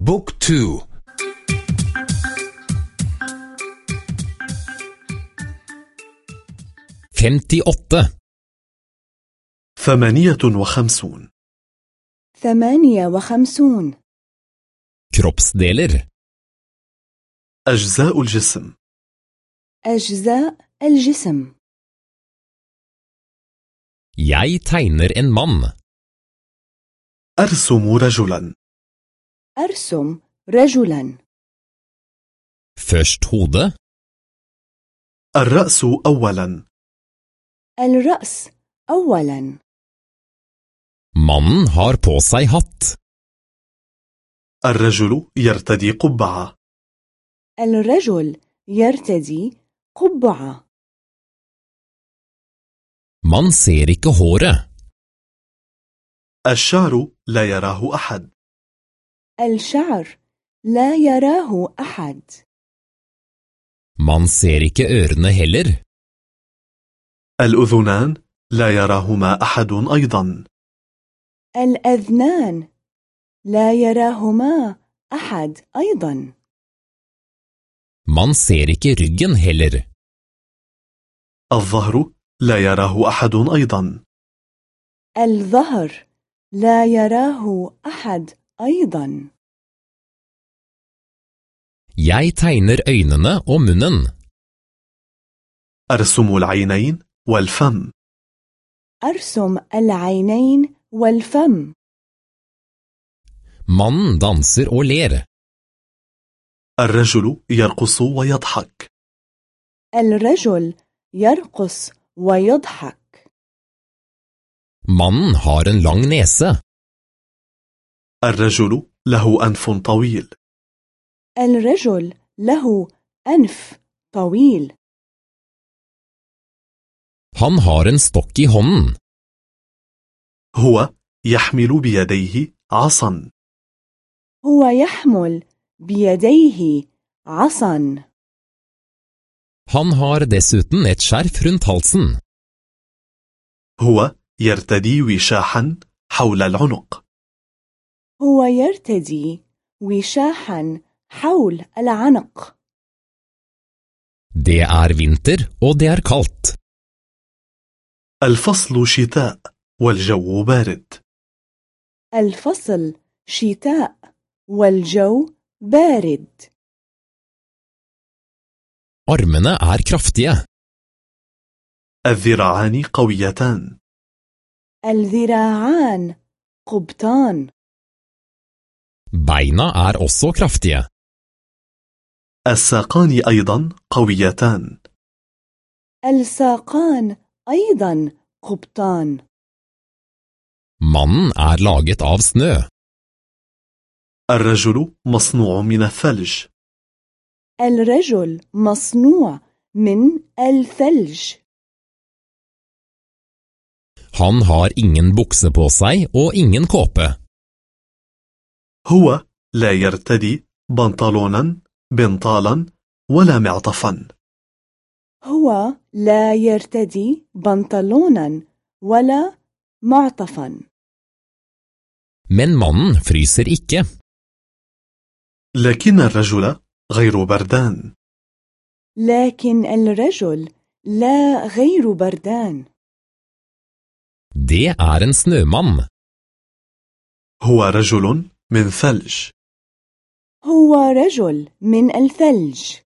بوك تو. femti åtte, ثمانية وخمسون. ثمانية وخمسون. kroppsdeler, أجزاء الجسم. أجزاء الجسم. jeg tegner en mann, أرسم رجلا. أرسم رجلا. først hodet, الرأس أولا. الرأس أولا. mannen har på seg hatt, الرجل يرتدي قبعة. الرجل يرتدي قبعة. man ser ikke håret, الشعر لا يراه أحد. الشعر لا يراه أحد. Man ser ikke ørene heller, الأذنان لا يراهما أحد أيضا. الأذنان لا يراهما أحد أيضا. Man ser ikke ryggen heller, الظهر لا يراه أحد أيضا. الظهر لا يراه أحد أيضا. Jeg tegner øynene og munnen, أرسم العينين والفم. أرسم العينين والفم. Mannen danser og ler, الرجل يرقص ويضحك. الرجل يرقص ويضحك. Mannen har en lang nese, الرجل له أنف طويل. الرجل له أنف طويل. Han har en stokk i hånden, هو يحمل بيديه عصا. هو يحمل بيديه عصا. Han har dessuten et skjerf rundt halsen, هو يرتدي وشاحا حول العنق. هو يرتدي وشاحا حول العنق. Det er vinter og det er kaldt. الفصل شتاء والجو بارد. الفصل شتاء والجو بارد. Armene er kraftige, الذراعان قويتان. الذراعان قبطان. beina er også kraftige, الساقان أيضا قويتان الساقان أيضا قبطان mannen er laget av snø, الرجل مصنوع من الثلج الرجل مصنوع من الثلج han har ingen bukse på seg og ingen kåpe. هو لا يرتدي بنطلونا بنطالا ولا معطفا. هو لا يرتدي بنطلونا ولا معطفا. Men mannen fryser ikke, لكن الرجل غير بردان. لكن الرجل لا غير بردان. Det er en snømann. هو رجل من ثلج. هو رجل من الثلج.